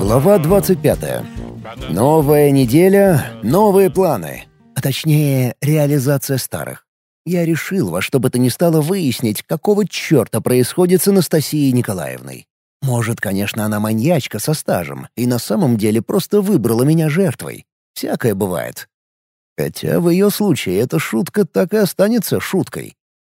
Глава 25. Новая неделя, новые планы. А точнее, реализация старых. Я решил во что бы то ни стало выяснить, какого черта происходит с Анастасией Николаевной. Может, конечно, она маньячка со стажем, и на самом деле просто выбрала меня жертвой. Всякое бывает. Хотя в ее случае эта шутка так и останется шуткой.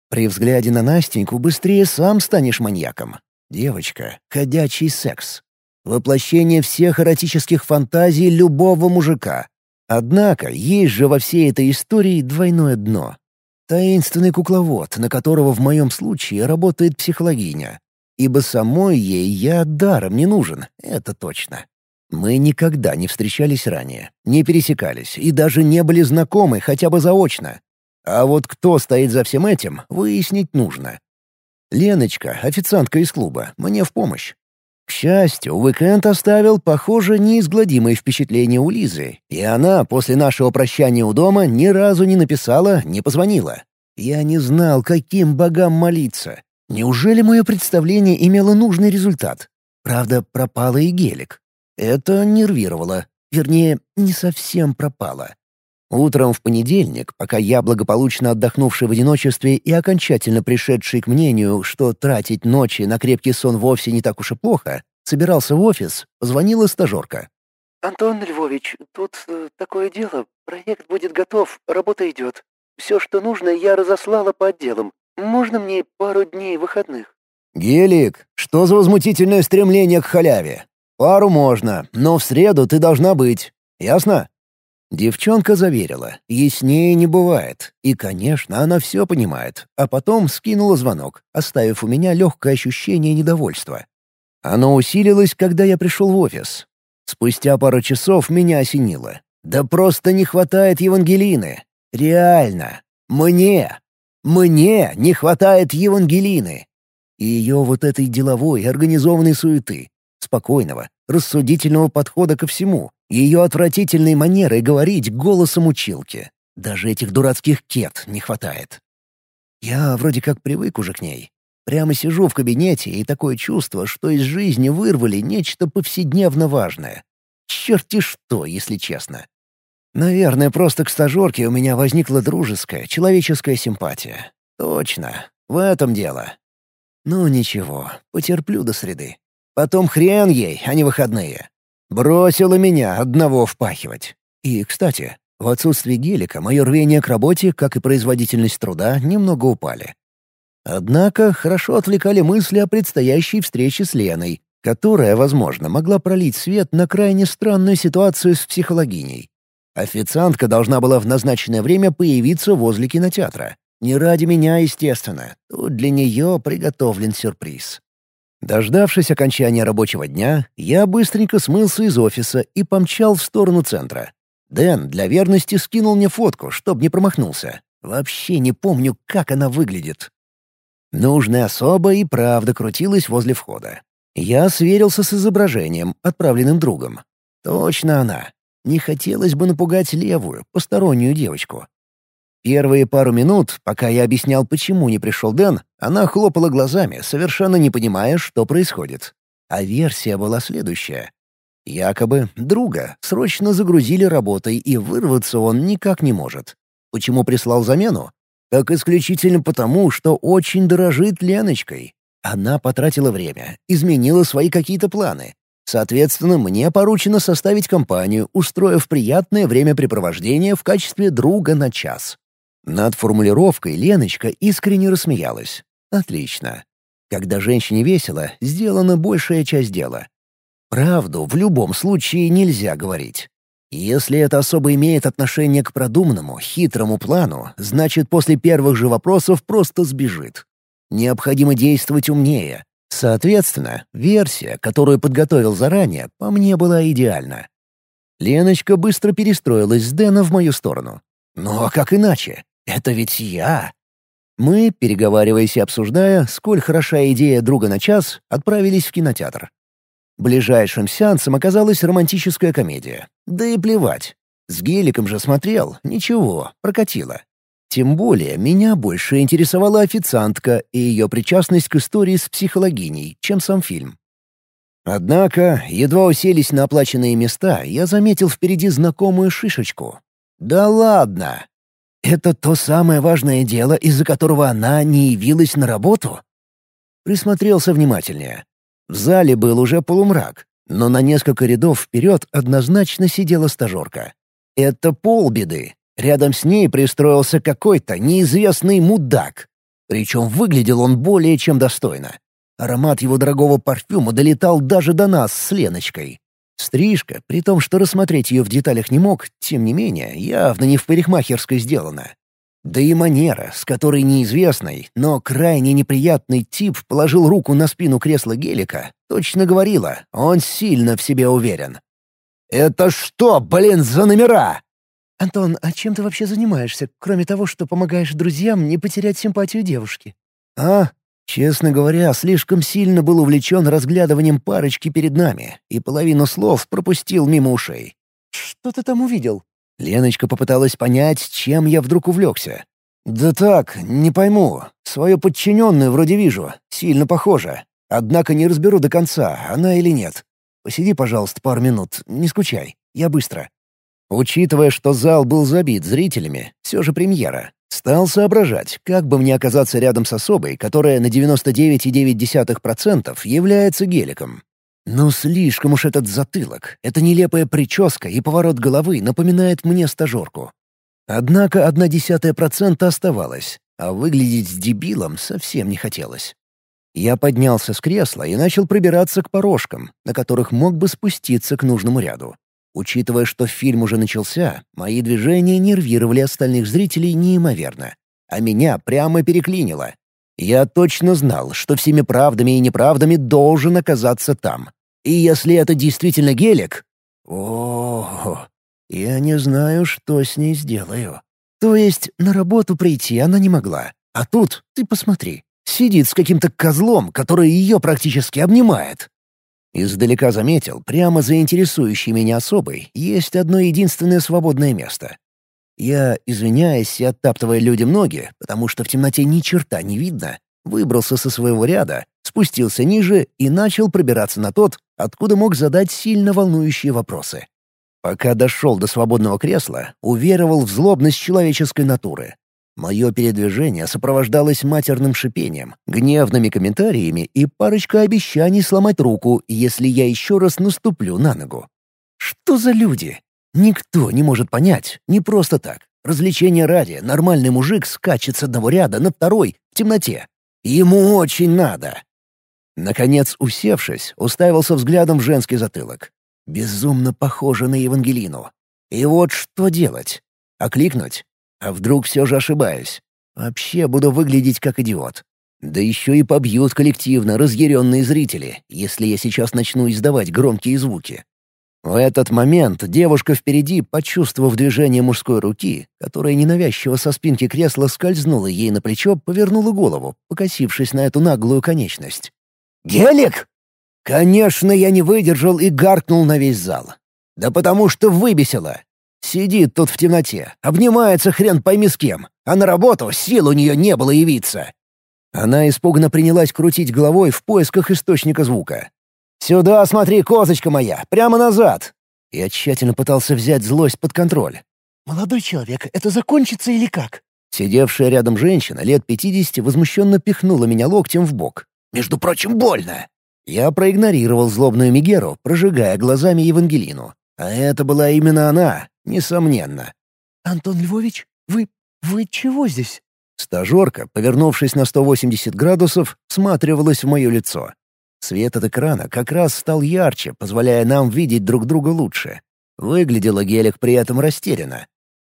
При взгляде на Настеньку быстрее сам станешь маньяком. Девочка — ходячий секс. Воплощение всех эротических фантазий любого мужика. Однако есть же во всей этой истории двойное дно. Таинственный кукловод, на которого в моем случае работает психологиня. Ибо самой ей я даром не нужен, это точно. Мы никогда не встречались ранее, не пересекались и даже не были знакомы хотя бы заочно. А вот кто стоит за всем этим, выяснить нужно. Леночка, официантка из клуба, мне в помощь. К счастью, уикенд оставил, похоже, неизгладимое впечатление у Лизы, и она после нашего прощания у дома ни разу не написала, не позвонила. Я не знал, каким богам молиться. Неужели мое представление имело нужный результат? Правда, пропало и гелик. Это нервировало. Вернее, не совсем пропало. Утром в понедельник, пока я, благополучно отдохнувший в одиночестве и окончательно пришедший к мнению, что тратить ночи на крепкий сон вовсе не так уж и плохо, собирался в офис, позвонила стажерка. «Антон Львович, тут э, такое дело. Проект будет готов, работа идет. Все, что нужно, я разослала по отделам. Можно мне пару дней выходных?» «Гелик, что за возмутительное стремление к халяве? Пару можно, но в среду ты должна быть. Ясно?» Девчонка заверила, яснее не бывает. И, конечно, она все понимает. А потом скинула звонок, оставив у меня легкое ощущение недовольства. Оно усилилось, когда я пришел в офис. Спустя пару часов меня осенило. Да просто не хватает Евангелины. Реально. Мне. Мне не хватает Евангелины. И ее вот этой деловой, организованной суеты спокойного, рассудительного подхода ко всему, ее отвратительной манерой говорить голосом училки. Даже этих дурацких кет не хватает. Я вроде как привык уже к ней. Прямо сижу в кабинете, и такое чувство, что из жизни вырвали нечто повседневно важное. Черти что, если честно. Наверное, просто к стажерке у меня возникла дружеская, человеческая симпатия. Точно, в этом дело. Ну ничего, потерплю до среды. Потом хрен ей, а не выходные. Бросила меня одного впахивать. И, кстати, в отсутствие гелика мое рвение к работе, как и производительность труда, немного упали. Однако хорошо отвлекали мысли о предстоящей встрече с Леной, которая, возможно, могла пролить свет на крайне странную ситуацию с психологиней. Официантка должна была в назначенное время появиться возле кинотеатра. Не ради меня, естественно. Тут для нее приготовлен сюрприз. Дождавшись окончания рабочего дня, я быстренько смылся из офиса и помчал в сторону центра. Дэн для верности скинул мне фотку, чтобы не промахнулся. Вообще не помню, как она выглядит. Нужная особа и правда крутилась возле входа. Я сверился с изображением, отправленным другом. Точно она. Не хотелось бы напугать левую, постороннюю девочку. Первые пару минут, пока я объяснял, почему не пришел Дэн, она хлопала глазами, совершенно не понимая, что происходит. А версия была следующая. Якобы друга срочно загрузили работой, и вырваться он никак не может. Почему прислал замену? Так исключительно потому, что очень дорожит Леночкой. Она потратила время, изменила свои какие-то планы. Соответственно, мне поручено составить компанию, устроив приятное времяпрепровождение в качестве друга на час. Над формулировкой Леночка искренне рассмеялась. «Отлично. Когда женщине весело, сделана большая часть дела. Правду в любом случае нельзя говорить. Если это особо имеет отношение к продуманному, хитрому плану, значит, после первых же вопросов просто сбежит. Необходимо действовать умнее. Соответственно, версия, которую подготовил заранее, по мне была идеальна. Леночка быстро перестроилась с Дэна в мою сторону. Ну а как иначе? Это ведь я. Мы, переговариваясь и обсуждая, сколь хороша идея друга на час, отправились в кинотеатр. Ближайшим сеансом оказалась романтическая комедия. Да и плевать. С геликом же смотрел, ничего, прокатило. Тем более, меня больше интересовала официантка и ее причастность к истории с психологиней, чем сам фильм. Однако, едва уселись на оплаченные места, я заметил впереди знакомую шишечку. «Да ладно! Это то самое важное дело, из-за которого она не явилась на работу?» Присмотрелся внимательнее. В зале был уже полумрак, но на несколько рядов вперед однозначно сидела стажерка. Это полбеды. Рядом с ней пристроился какой-то неизвестный мудак. Причем выглядел он более чем достойно. Аромат его дорогого парфюма долетал даже до нас с Леночкой. Стрижка, при том, что рассмотреть ее в деталях не мог, тем не менее, явно не в парикмахерской сделана. Да и манера, с которой неизвестный, но крайне неприятный тип положил руку на спину кресла гелика, точно говорила, он сильно в себе уверен. «Это что, блин, за номера?» «Антон, а чем ты вообще занимаешься, кроме того, что помогаешь друзьям не потерять симпатию девушки?» «А, Честно говоря, слишком сильно был увлечен разглядыванием парочки перед нами и половину слов пропустил мимо ушей. «Что ты там увидел?» Леночка попыталась понять, чем я вдруг увлекся. «Да так, не пойму. Свою подчиненную вроде вижу. Сильно похожа. Однако не разберу до конца, она или нет. Посиди, пожалуйста, пару минут. Не скучай. Я быстро». Учитывая, что зал был забит зрителями, все же премьера, Стал соображать, как бы мне оказаться рядом с особой, которая на 99,9% является геликом. Но слишком уж этот затылок, эта нелепая прическа и поворот головы напоминает мне стажерку. Однако одна десятая процента оставалась, а выглядеть с дебилом совсем не хотелось. Я поднялся с кресла и начал пробираться к порожкам, на которых мог бы спуститься к нужному ряду. Учитывая, что фильм уже начался, мои движения нервировали остальных зрителей неимоверно. А меня прямо переклинило. Я точно знал, что всеми правдами и неправдами должен оказаться там. И если это действительно гелик... О, я не знаю, что с ней сделаю. То есть на работу прийти она не могла. А тут, ты посмотри, сидит с каким-то козлом, который ее практически обнимает. Издалека заметил, прямо за интересующей меня особой есть одно единственное свободное место. Я, извиняясь и оттаптывая людям ноги, потому что в темноте ни черта не видно, выбрался со своего ряда, спустился ниже и начал пробираться на тот, откуда мог задать сильно волнующие вопросы. Пока дошел до свободного кресла, уверовал в злобность человеческой натуры. Мое передвижение сопровождалось матерным шипением, гневными комментариями и парочкой обещаний сломать руку, если я еще раз наступлю на ногу. Что за люди? Никто не может понять, не просто так. Развлечение ради, нормальный мужик скачет с одного ряда на второй, в темноте. Ему очень надо. Наконец, усевшись, уставился взглядом в женский затылок. Безумно похоже на Евангелину. И вот что делать? Окликнуть? А вдруг все же ошибаюсь? Вообще буду выглядеть как идиот. Да еще и побьют коллективно разъяренные зрители, если я сейчас начну издавать громкие звуки. В этот момент девушка впереди, почувствовав движение мужской руки, которая ненавязчиво со спинки кресла скользнула ей на плечо, повернула голову, покосившись на эту наглую конечность. «Гелик!» Конечно, я не выдержал и гаркнул на весь зал. Да потому что выбесило. Сидит тут в темноте, обнимается хрен пойми с кем, а на работу сил у нее не было явиться. Она испуганно принялась крутить головой в поисках источника звука. «Сюда смотри, козочка моя, прямо назад!» Я тщательно пытался взять злость под контроль. «Молодой человек, это закончится или как?» Сидевшая рядом женщина лет пятидесяти возмущенно пихнула меня локтем в бок. «Между прочим, больно!» Я проигнорировал злобную Мегеру, прожигая глазами Евангелину. А это была именно она, Несомненно. «Антон Львович, вы... вы чего здесь?» Стажерка, повернувшись на 180 градусов, всматривалась в мое лицо. Свет от экрана как раз стал ярче, позволяя нам видеть друг друга лучше. Выглядела Гелик при этом растерянно.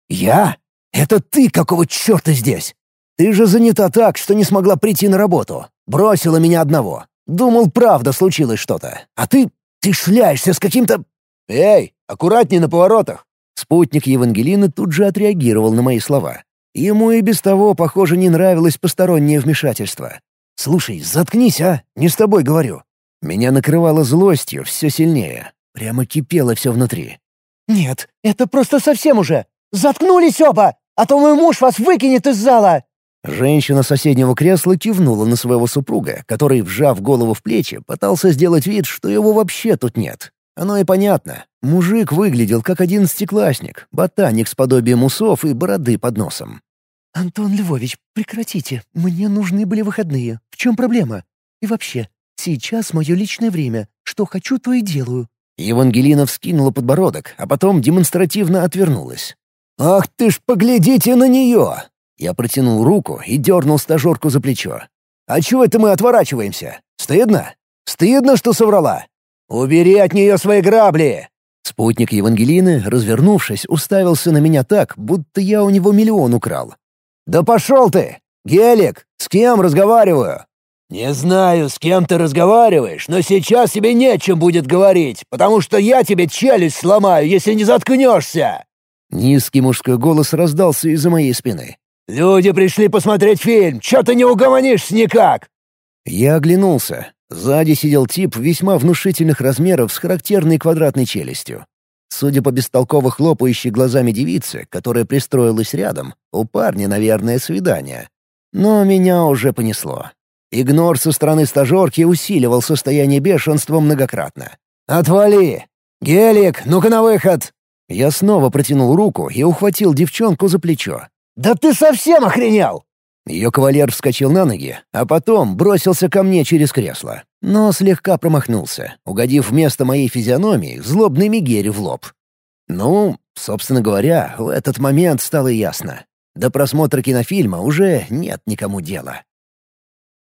«Я? Это ты какого черта здесь? Ты же занята так, что не смогла прийти на работу. Бросила меня одного. Думал, правда случилось что-то. А ты... ты шляешься с каким-то... Эй, аккуратней на поворотах. Спутник Евангелины тут же отреагировал на мои слова. Ему и без того, похоже, не нравилось постороннее вмешательство. «Слушай, заткнись, а! Не с тобой говорю!» Меня накрывало злостью все сильнее. Прямо кипело все внутри. «Нет, это просто совсем уже! Заткнулись оба, а то мой муж вас выкинет из зала!» Женщина соседнего кресла кивнула на своего супруга, который, вжав голову в плечи, пытался сделать вид, что его вообще тут нет. Оно и понятно. Мужик выглядел как одиннадцатиклассник, ботаник с подобием усов и бороды под носом. «Антон Львович, прекратите. Мне нужны были выходные. В чем проблема? И вообще, сейчас мое личное время. Что хочу, то и делаю». Евангелина вскинула подбородок, а потом демонстративно отвернулась. «Ах ты ж, поглядите на нее! Я протянул руку и дернул стажерку за плечо. «А чего это мы отворачиваемся? Стыдно? Стыдно, что соврала? Убери от нее свои грабли!» Спутник Евангелины, развернувшись, уставился на меня так, будто я у него миллион украл. «Да пошел ты! Гелик, с кем разговариваю?» «Не знаю, с кем ты разговариваешь, но сейчас тебе нечем будет говорить, потому что я тебе челюсть сломаю, если не заткнешься!» Низкий мужской голос раздался из-за моей спины. «Люди пришли посмотреть фильм! Чё ты не угомонишься никак?» Я оглянулся. Сзади сидел тип весьма внушительных размеров с характерной квадратной челюстью. Судя по бестолково хлопающей глазами девице, которая пристроилась рядом, у парня, наверное, свидание. Но меня уже понесло. Игнор со стороны стажерки усиливал состояние бешенства многократно. «Отвали! Гелик, ну-ка на выход!» Я снова протянул руку и ухватил девчонку за плечо. «Да ты совсем охренел!» Ее кавалер вскочил на ноги, а потом бросился ко мне через кресло, но слегка промахнулся, угодив вместо моей физиономии злобной Мигере в лоб. Ну, собственно говоря, в этот момент стало ясно. До просмотра кинофильма уже нет никому дела.